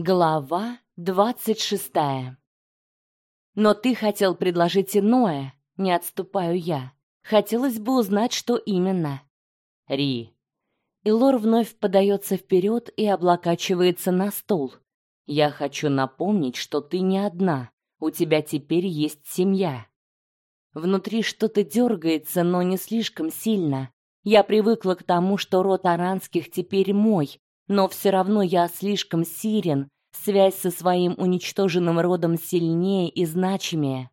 Глава двадцать шестая. Но ты хотел предложить иное, не отступаю я. Хотелось бы узнать, что именно. Ри. Илор вновь подается вперед и облокачивается на стол. Я хочу напомнить, что ты не одна. У тебя теперь есть семья. Внутри что-то дергается, но не слишком сильно. Я привыкла к тому, что род Аранских теперь мой, но все равно я слишком сирен, связь со своим уничтоженным родом сильнее и значимее.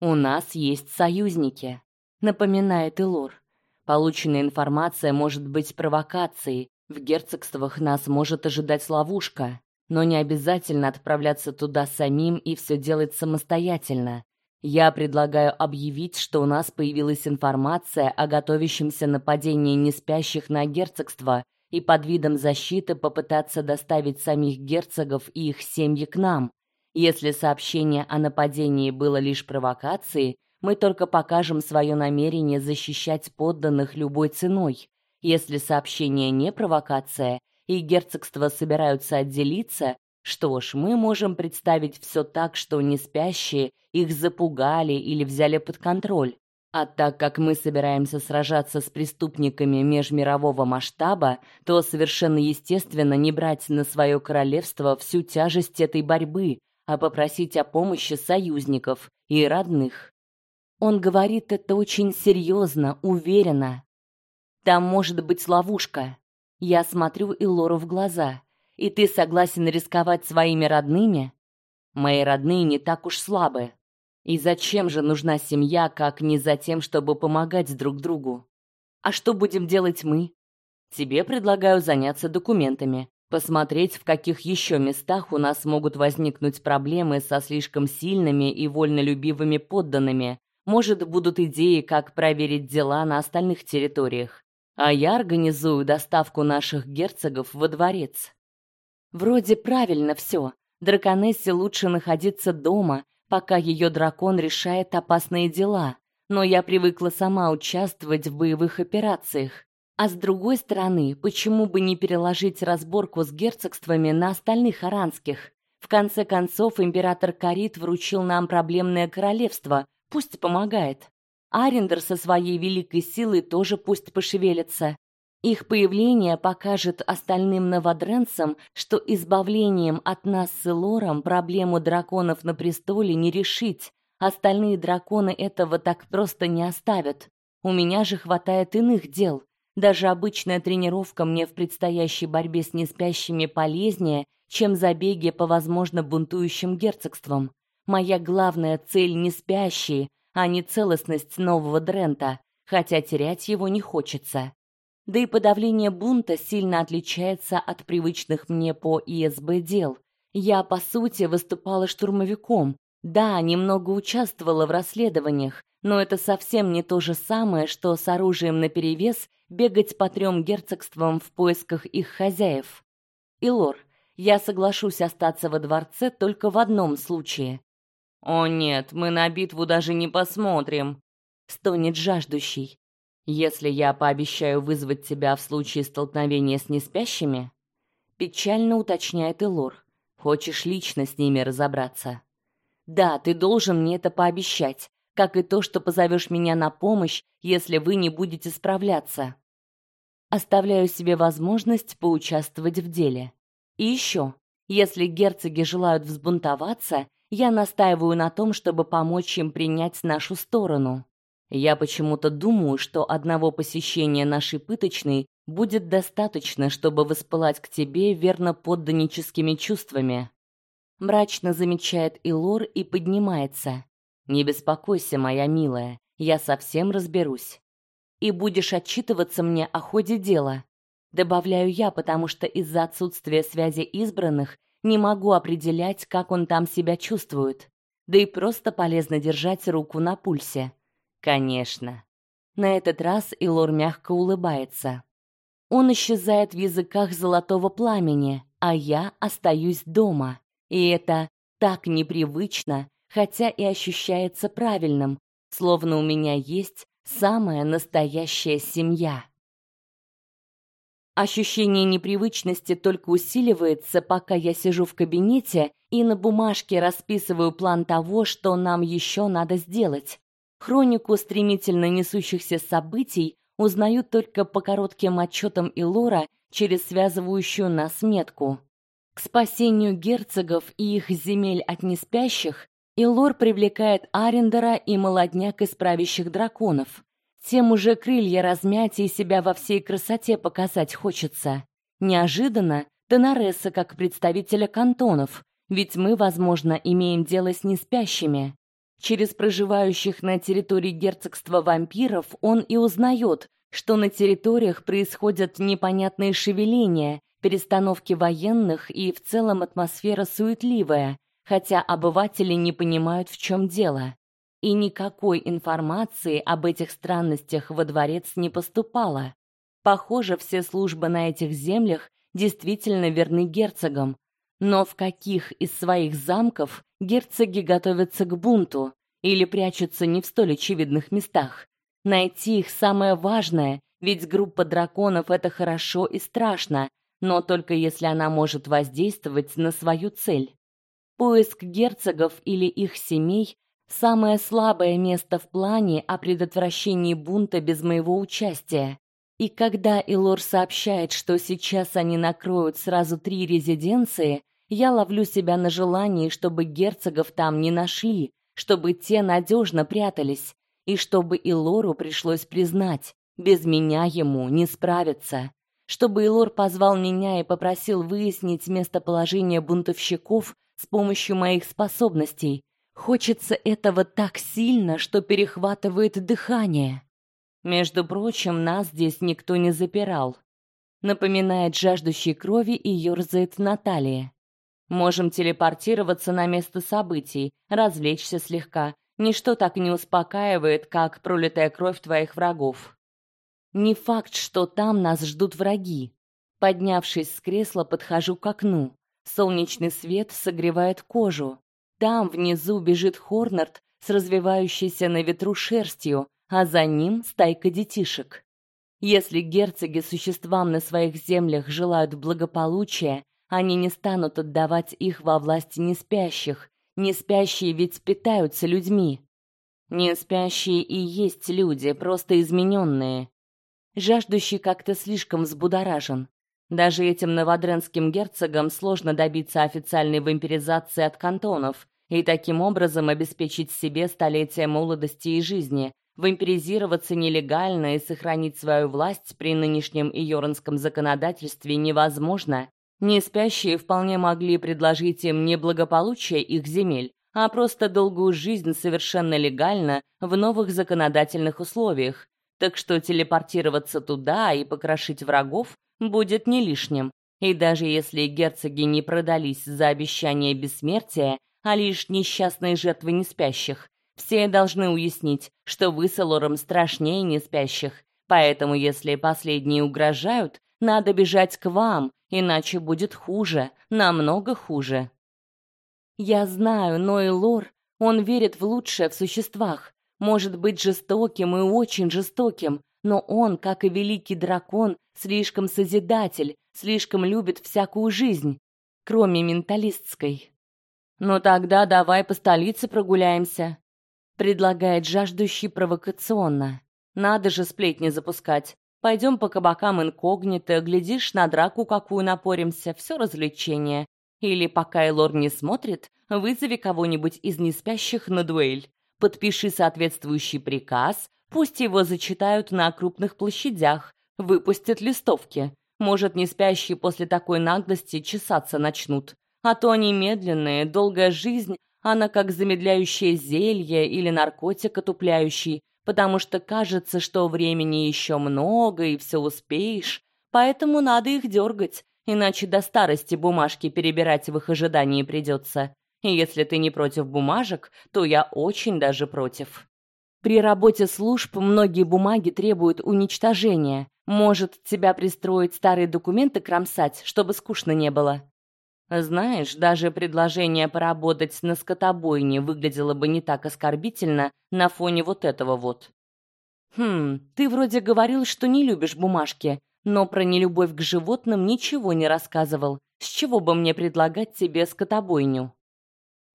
У нас есть союзники, напоминает Илор. Полученная информация может быть провокацией. В герцогствах нас может ожидать ловушка, но не обязательно отправляться туда самим и все делать самостоятельно. Я предлагаю объявить, что у нас появилась информация о готовящемся нападении неспящих на герцогство и под видом защиты попытаться доставить самих герцогов и их семьи к нам. Если сообщение о нападении было лишь провокацией, мы только покажем свое намерение защищать подданных любой ценой. Если сообщение не провокация и герцогства собираются отделиться, что ж, мы можем представить все так, что неспящие их запугали или взяли под контроль. А так как мы собираемся сражаться с преступниками межмирового масштаба, то совершенно естественно не брать на свое королевство всю тяжесть этой борьбы, а попросить о помощи союзников и родных. Он говорит это очень серьезно, уверенно. Там может быть ловушка. Я смотрю Илору в глаза. И ты согласен рисковать своими родными? Мои родные не так уж слабы. И зачем же нужна семья, как не за тем, чтобы помогать друг другу? А что будем делать мы? Тебе предлагаю заняться документами, посмотреть, в каких еще местах у нас могут возникнуть проблемы со слишком сильными и вольнолюбивыми подданными. Может, будут идеи, как проверить дела на остальных территориях. А я организую доставку наших герцогов во дворец. Вроде правильно все. Драконессе лучше находиться дома, пока ее дракон решает опасные дела, но я привыкла сама участвовать в боевых операциях. А с другой стороны, почему бы не переложить разборку с герцогствами на остальных аранских? В конце концов, император Карит вручил нам проблемное королевство, пусть помогает. Арендер со своей великой силой тоже пусть пошевелится. Их появление покажет остальным новодренцам, что избавлением от нас с Элором проблему драконов на престоле не решить. Остальные драконы этого так просто не оставят. У меня же хватает иных дел. Даже обычная тренировка мне в предстоящей борьбе с неспящими полезнее, чем забеги по возможно бунтующим герцогствам. Моя главная цель не спящие, а не целостность нового Дрента, хотя терять его не хочется. Да и подавление бунта сильно отличается от привычных мне по ИСБ дел. Я, по сути, выступала штурмовиком. Да, немного участвовала в расследованиях, но это совсем не то же самое, что с оружием наперевес бегать по трем герцогствам в поисках их хозяев. Илор, я соглашусь остаться во дворце только в одном случае. О нет, мы на битву даже не посмотрим, стонет жаждущий. Если я пообещаю вызвать тебя в случае столкновения с неспящими, печально уточняет Элор. Хочешь лично с ними разобраться? Да, ты должен мне это пообещать, как и то, что позовешь меня на помощь, если вы не будете справляться. Оставляю себе возможность поучаствовать в деле. И еще, если герцоги желают взбунтоваться, я настаиваю на том, чтобы помочь им принять нашу сторону. Я почему-то думаю, что одного посещения нашей пыточной будет достаточно, чтобы воспылать к тебе верно подданническими чувствами. Мрачно замечает Илор и поднимается. Не беспокойся, моя милая, я совсем разберусь. И будешь отчитываться мне о ходе дела. Добавляю я, потому что из-за отсутствия связи избранных не могу определять, как он там себя чувствует. Да и просто полезно держать руку на пульсе. Конечно. На этот раз Илор мягко улыбается. Он исчезает в языках золотого пламени, а я остаюсь дома. И это так непривычно, хотя и ощущается правильным, словно у меня есть самая настоящая семья. Ощущение непривычности только усиливается, пока я сижу в кабинете и на бумажке расписываю план того, что нам еще надо сделать. Хронику стремительно несущихся событий узнаю только по коротким отчетам Илора через связывающую нас метку. К спасению герцогов и их земель от неспящих Илор привлекает Арендера и молодняк из правящих драконов. Тем уже крылья размять и себя во всей красоте показать хочется. Неожиданно Тенаресса как представителя кантонов, ведь мы, возможно, имеем дело с неспящими. Через проживающих на территории герцогства вампиров он и узнает, что на территориях происходят непонятные шевеления, перестановки военных и в целом атмосфера суетливая, хотя обыватели не понимают, в чем дело и никакой информации об этих странностях во дворец не поступало. Похоже, все службы на этих землях действительно верны герцогам, но в каких из своих замков герцоги готовятся к бунту или прячутся не в столь очевидных местах? Найти их самое важное, ведь группа драконов это хорошо и страшно, но только если она может воздействовать на свою цель. Поиск герцогов или их семей самое слабое место в плане о предотвращении бунта без моего участия. И когда Илор сообщает, что сейчас они накроют сразу три резиденции, я ловлю себя на желании, чтобы герцогов там не нашли, чтобы те надежно прятались, и чтобы Илору пришлось признать, без меня ему не справиться. Чтобы Илор позвал меня и попросил выяснить местоположение бунтовщиков с помощью моих способностей, Хочется этого так сильно, что перехватывает дыхание. Между прочим, нас здесь никто не запирал. Напоминает жаждущей крови и ерзает Наталья. Можем телепортироваться на место событий, развлечься слегка. Ничто так не успокаивает, как пролитая кровь твоих врагов. Не факт, что там нас ждут враги. Поднявшись с кресла, подхожу к окну. Солнечный свет согревает кожу. Там внизу бежит Хорнард с развивающейся на ветру шерстью, а за ним стайка детишек. Если герцоги существам на своих землях желают благополучия, они не станут отдавать их во власть неспящих. Неспящие ведь питаются людьми. Неспящие и есть люди, просто измененные. Жаждущий как-то слишком взбудоражен. Даже этим новодренским герцогам сложно добиться официальной вампиризации от кантонов и таким образом обеспечить себе столетия молодости и жизни, вампиризироваться нелегально и сохранить свою власть при нынешнем иорнском законодательстве невозможно. Неспящие вполне могли предложить им не благополучие их земель, а просто долгую жизнь совершенно легально в новых законодательных условиях. Так что телепортироваться туда и покрошить врагов будет не лишним. И даже если герцоги не продались за обещание бессмертия, а лишь несчастные жертвы неспящих, все должны уяснить, что вы с Элором страшнее неспящих. Поэтому, если последние угрожают, надо бежать к вам, иначе будет хуже, намного хуже. Я знаю, но Элор, он верит в лучшее в существах, может быть жестоким и очень жестоким, но он, как и великий дракон, слишком созидатель, слишком любит всякую жизнь, кроме менталистской. Ну тогда давай по столице прогуляемся, предлагает жаждущий провокационно. Надо же сплетни запускать. Пойдем по кабакам инкогнито, глядишь, на драку какую напоримся, все развлечение. Или пока Элор не смотрит, вызови кого-нибудь из неспящих на дуэль. Подпиши соответствующий приказ, Пусть его зачитают на крупных площадях, выпустят листовки. Может, не спящие после такой наглости чесаться начнут. А то они медленные, долгая жизнь, она как замедляющее зелье или наркотик отупляющий, потому что кажется, что времени еще много и все успеешь, поэтому надо их дергать, иначе до старости бумажки перебирать в их ожидании придется. И если ты не против бумажек, то я очень даже против. При работе служб многие бумаги требуют уничтожения. Может, тебя пристроить старые документы кромсать, чтобы скучно не было. Знаешь, даже предложение поработать на скотобойне выглядело бы не так оскорбительно на фоне вот этого вот. Хм, ты вроде говорил, что не любишь бумажки, но про нелюбовь к животным ничего не рассказывал. С чего бы мне предлагать тебе скотобойню?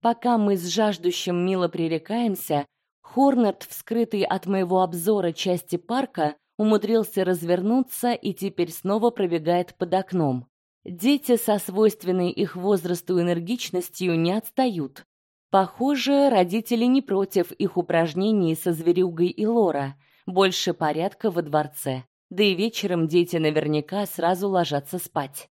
Пока мы с жаждущим мило пререкаемся, Хорнет, вскрытый от моего обзора части парка, умудрился развернуться и теперь снова пробегает под окном. Дети со свойственной их возрасту энергичностью не отстают. Похоже, родители не против их упражнений со зверюгой и Лора. Больше порядка во дворце. Да и вечером дети наверняка сразу ложатся спать.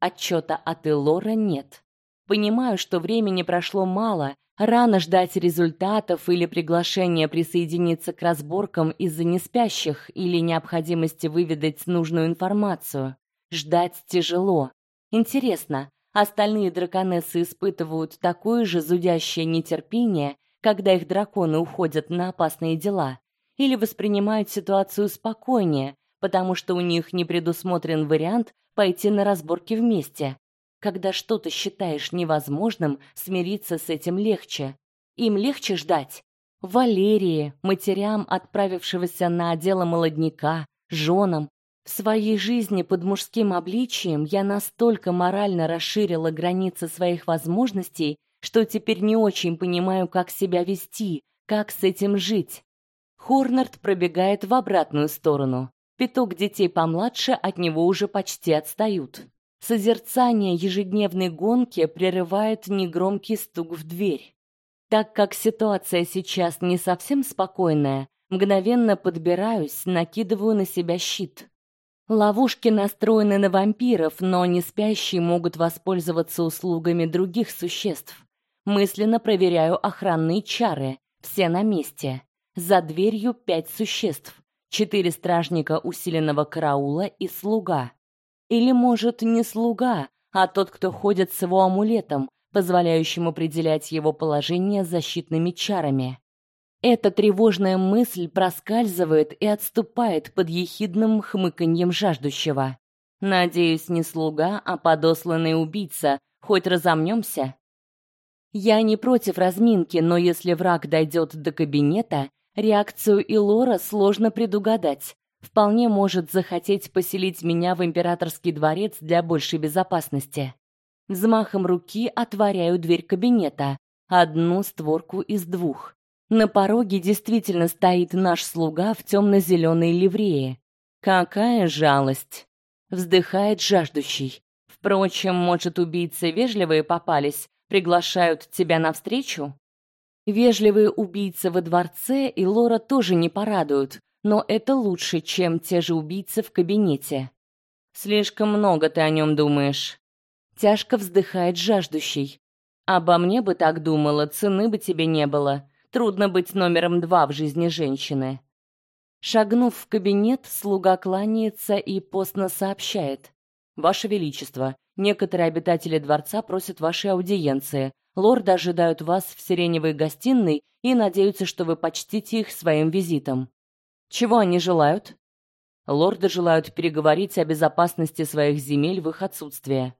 Отчета от Элора нет. Понимаю, что времени прошло мало, рано ждать результатов или приглашения присоединиться к разборкам из-за неспящих или необходимости выведать нужную информацию. Ждать тяжело. Интересно, остальные драконессы испытывают такое же зудящее нетерпение, когда их драконы уходят на опасные дела, или воспринимают ситуацию спокойнее, потому что у них не предусмотрен вариант пойти на разборки вместе. Когда что-то считаешь невозможным, смириться с этим легче. Им легче ждать. Валерии, матерям, отправившегося на дело молодняка, женам, в своей жизни под мужским обличием я настолько морально расширила границы своих возможностей, что теперь не очень понимаю, как себя вести, как с этим жить. Хорнард пробегает в обратную сторону. Пяток детей помладше от него уже почти отстают. Созерцание ежедневной гонки прерывает негромкий стук в дверь. Так как ситуация сейчас не совсем спокойная, мгновенно подбираюсь, накидываю на себя щит. Ловушки настроены на вампиров, но не спящие могут воспользоваться услугами других существ. Мысленно проверяю охранные чары. Все на месте. За дверью пять существ. Четыре стражника усиленного караула и слуга. Или, может, не слуга, а тот, кто ходит с его амулетом, позволяющим определять его положение защитными чарами. Эта тревожная мысль проскальзывает и отступает под ехидным хмыканьем жаждущего. Надеюсь, не слуга, а подосланный убийца. Хоть разомнемся. Я не против разминки, но если враг дойдет до кабинета, реакцию Илора сложно предугадать. Вполне может захотеть поселить меня в императорский дворец для большей безопасности. Взмахом руки отворяю дверь кабинета, одну створку из двух. На пороге действительно стоит наш слуга в темно зеленой ливрее. Какая жалость, вздыхает жаждущий. Впрочем, может, убийцы вежливые попались, приглашают тебя навстречу? Вежливые убийцы во дворце и Лора тоже не порадуют, но это лучше, чем те же убийцы в кабинете. Слишком много ты о нем думаешь. Тяжко вздыхает жаждущий. Обо мне бы так думала, цены бы тебе не было. Трудно быть номером два в жизни женщины. Шагнув в кабинет, слуга кланяется и постно сообщает: "Ваше величество, некоторые обитатели дворца просят вашей аудиенции. Лорды ожидают вас в сиреневой гостиной и надеются, что вы почтите их своим визитом. Чего они желают?" Лорды желают переговорить о безопасности своих земель в их отсутствие.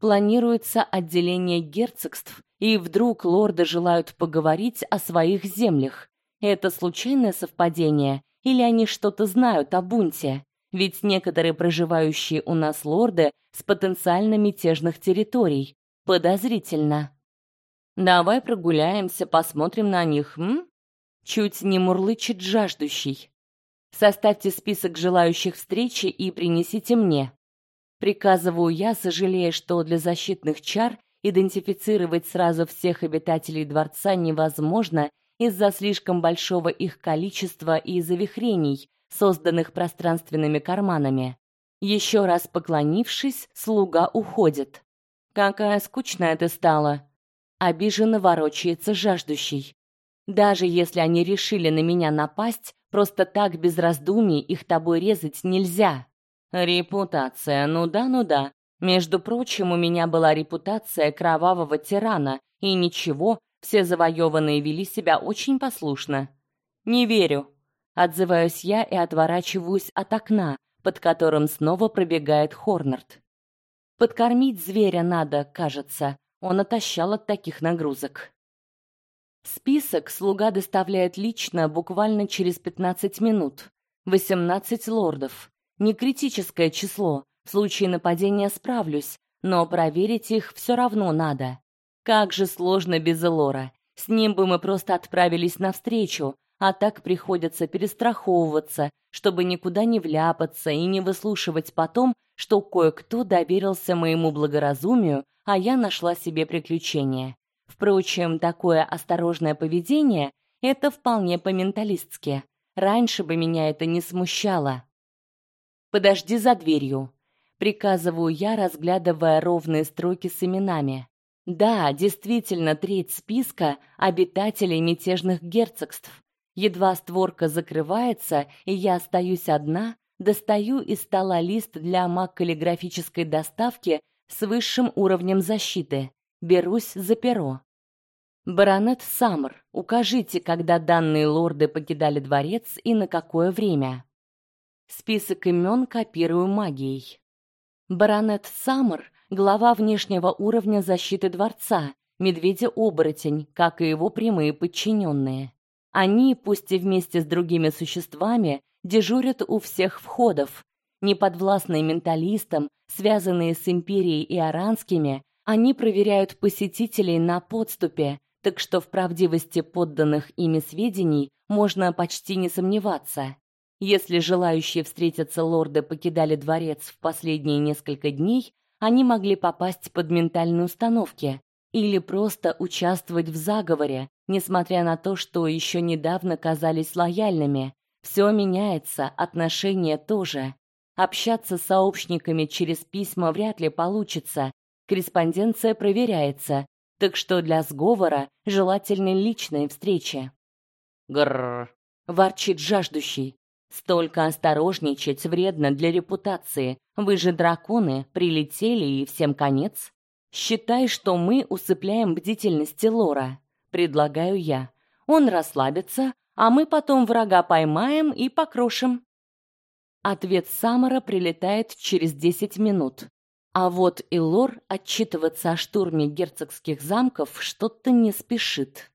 Планируется отделение герцогств и вдруг лорды желают поговорить о своих землях. Это случайное совпадение или они что-то знают о бунте? Ведь некоторые проживающие у нас лорды с потенциально мятежных территорий. Подозрительно. Давай прогуляемся, посмотрим на них, м? Чуть не мурлычет жаждущий. Составьте список желающих встречи и принесите мне. Приказываю я, сожалея, что для защитных чар идентифицировать сразу всех обитателей дворца невозможно из-за слишком большого их количества и завихрений, созданных пространственными карманами. Еще раз поклонившись, слуга уходит. Какая скучная ты стала, обиженно ворочается жаждущий. Даже если они решили на меня напасть, просто так без раздумий их тобой резать нельзя. Репутация, ну да, ну да. Между прочим, у меня была репутация кровавого тирана, и ничего, все завоеванные вели себя очень послушно. Не верю, отзываюсь я и отворачиваюсь от окна, под которым снова пробегает Хорнард. Подкормить зверя надо, кажется. Он отощал от таких нагрузок. Список слуга доставляет лично буквально через 15 минут. 18 лордов. Не критическое число. В случае нападения справлюсь, но проверить их все равно надо. Как же сложно без Элора. С ним бы мы просто отправились навстречу, а так приходится перестраховываться, чтобы никуда не вляпаться и не выслушивать потом, что кое-кто доверился моему благоразумию, а я нашла себе приключение. Впрочем, такое осторожное поведение это вполне по-менталистски. Раньше бы меня это не смущало. Подожди за дверью, приказываю я, разглядывая ровные строки с именами. Да, действительно, треть списка обитателей мятежных герцогств. Едва створка закрывается, и я остаюсь одна, достаю из стола лист для маккаллиграфической доставки с высшим уровнем защиты. Берусь за перо. Баронет Саммер, укажите, когда данные лорды покидали дворец и на какое время. Список имен копирую магией. Баронет Саммер глава внешнего уровня защиты дворца, медведя-оборотень, как и его прямые подчиненные. Они, пусть и вместе с другими существами, дежурят у всех входов. Неподвластные менталистам, связанные с империей и аранскими, они проверяют посетителей на подступе, так что в правдивости подданных ими сведений можно почти не сомневаться. Если желающие встретиться лорды покидали дворец в последние несколько дней, они могли попасть под ментальные установки или просто участвовать в заговоре, несмотря на то, что еще недавно казались лояльными. Все меняется, отношения тоже. Общаться с сообщниками через письма вряд ли получится. Корреспонденция проверяется, так что для сговора желательны личные встречи. Грррр, ворчит жаждущий. Столько осторожничать вредно для репутации. Вы же драконы, прилетели и всем конец. Считай, что мы усыпляем бдительность Лора, предлагаю я. Он расслабится, а мы потом врага поймаем и покрошим. Ответ Самара прилетает через десять минут. А вот Илор отчитываться о штурме герцогских замков что-то не спешит.